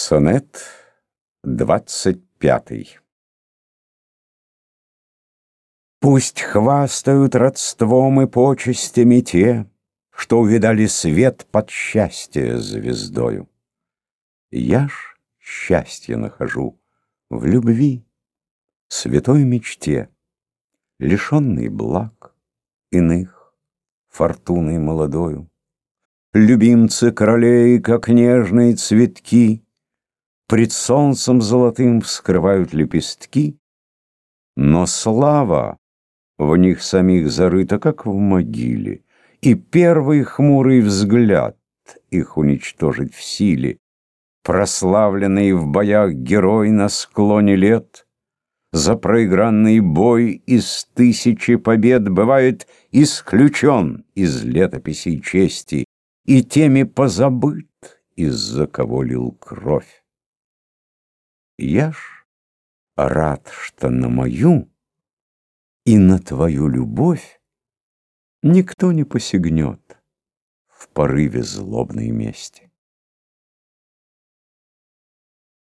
Сонет двадцать пятый Пусть хвастают родством и почестями те, Что увидали свет под счастье звездою. Я ж счастье нахожу в любви, святой мечте, Лишенный благ иных, фортуной молодою. Любимцы королей, как нежные цветки, Пред солнцем золотым вскрывают лепестки, Но слава в них самих зарыта, как в могиле, И первый хмурый взгляд их уничтожить в силе. Прославленный в боях герой на склоне лет, За проигранный бой из тысячи побед Бывает исключен из летописей чести И теми позабыт, из-за кого лил кровь. Я ж рад, что на мою и на твою любовь Никто не посягнет в порыве злобной мести.